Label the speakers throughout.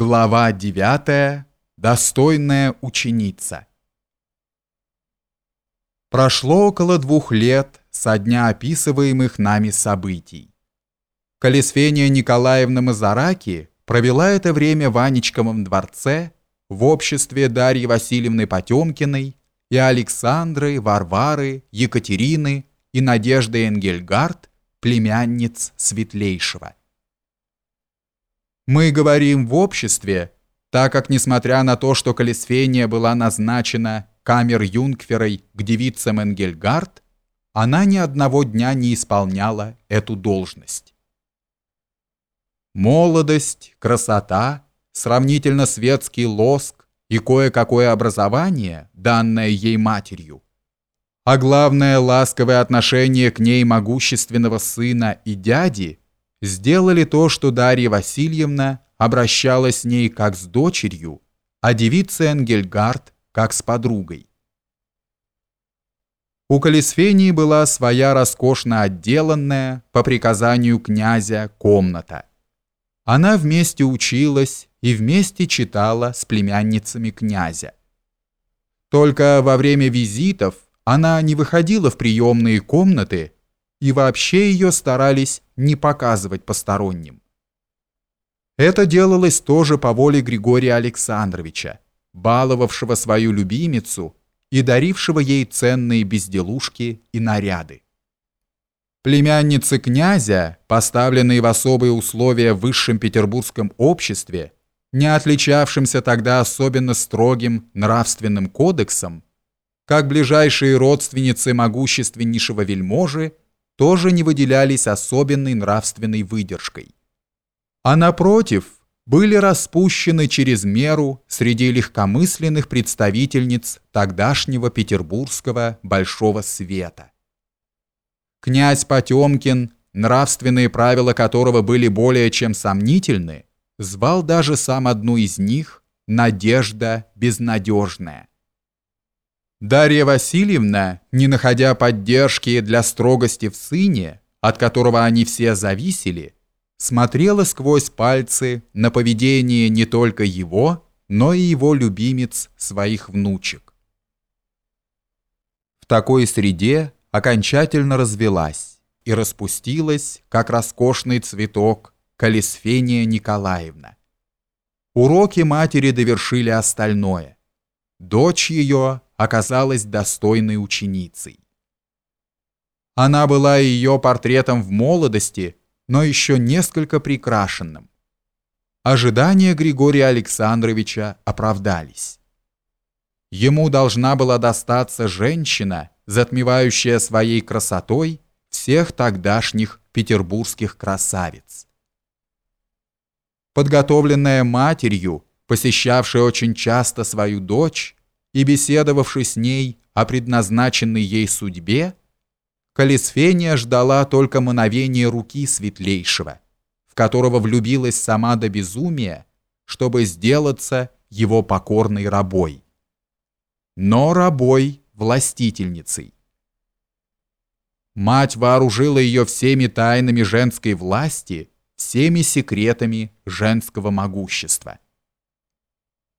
Speaker 1: Глава 9. Достойная ученица. Прошло около двух лет со дня описываемых нами событий. Колесфения Николаевна Мазараки провела это время в Анечковом дворце в обществе Дарьи Васильевны Потемкиной и Александры, Варвары, Екатерины и Надежды Энгельгард, племянниц Светлейшего. Мы говорим в обществе, так как, несмотря на то, что Колесфения была назначена камер-юнгферой к девицам Энгельгард, она ни одного дня не исполняла эту должность. Молодость, красота, сравнительно светский лоск и кое-какое образование, данное ей матерью, а главное ласковое отношение к ней могущественного сына и дяди – сделали то, что Дарья Васильевна обращалась с ней как с дочерью, а девица Энгельгард как с подругой. У Калисфении была своя роскошно отделанная по приказанию князя комната. Она вместе училась и вместе читала с племянницами князя. Только во время визитов она не выходила в приемные комнаты и вообще ее старались не показывать посторонним. Это делалось тоже по воле Григория Александровича, баловавшего свою любимицу и дарившего ей ценные безделушки и наряды. Племянницы князя, поставленные в особые условия в высшем петербургском обществе, не отличавшимся тогда особенно строгим нравственным кодексом, как ближайшие родственницы могущественнейшего вельможи, тоже не выделялись особенной нравственной выдержкой. А напротив, были распущены через меру среди легкомысленных представительниц тогдашнего петербургского большого света. Князь Потемкин, нравственные правила которого были более чем сомнительны, звал даже сам одну из них «Надежда безнадежная». Дарья Васильевна, не находя поддержки для строгости в сыне, от которого они все зависели, смотрела сквозь пальцы на поведение не только его, но и его любимец своих внучек. В такой среде окончательно развелась и распустилась, как роскошный цветок, Калисфения Николаевна. Уроки матери довершили остальное. Дочь ее оказалась достойной ученицей. Она была ее портретом в молодости, но еще несколько прикрашенным. Ожидания Григория Александровича оправдались. Ему должна была достаться женщина, затмевающая своей красотой всех тогдашних петербургских красавиц. Подготовленная матерью, посещавшая очень часто свою дочь, и беседовавший с ней о предназначенной ей судьбе, Калисфения ждала только мановения руки светлейшего, в которого влюбилась сама до безумия, чтобы сделаться его покорной рабой. Но рабой властительницей. Мать вооружила ее всеми тайнами женской власти, всеми секретами женского могущества.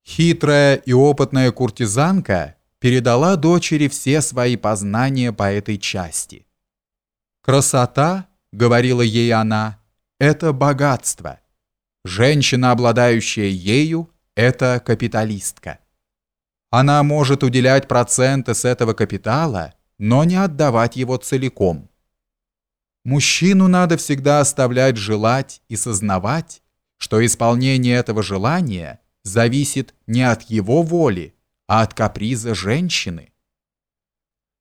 Speaker 1: Хитрая и опытная куртизанка передала дочери все свои познания по этой части. «Красота, — говорила ей она, — это богатство. Женщина, обладающая ею, — это капиталистка. Она может уделять проценты с этого капитала, но не отдавать его целиком. Мужчину надо всегда оставлять желать и сознавать, что исполнение этого желания — зависит не от его воли, а от каприза женщины.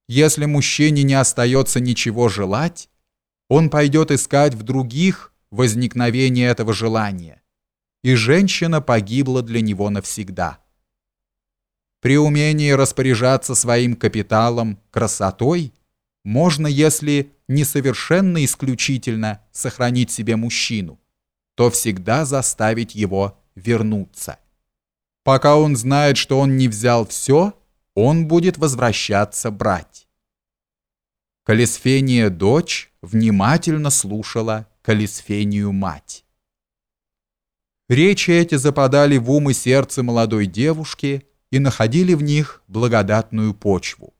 Speaker 1: Если мужчине не остается ничего желать, он пойдет искать в других возникновение этого желания, и женщина погибла для него навсегда. При умении распоряжаться своим капиталом, красотой, можно, если не совершенно исключительно сохранить себе мужчину, то всегда заставить его вернуться. Пока он знает, что он не взял все, он будет возвращаться брать. Калисфения дочь внимательно слушала Калисфению мать. Речи эти западали в ум и сердце молодой девушки и находили в них благодатную почву.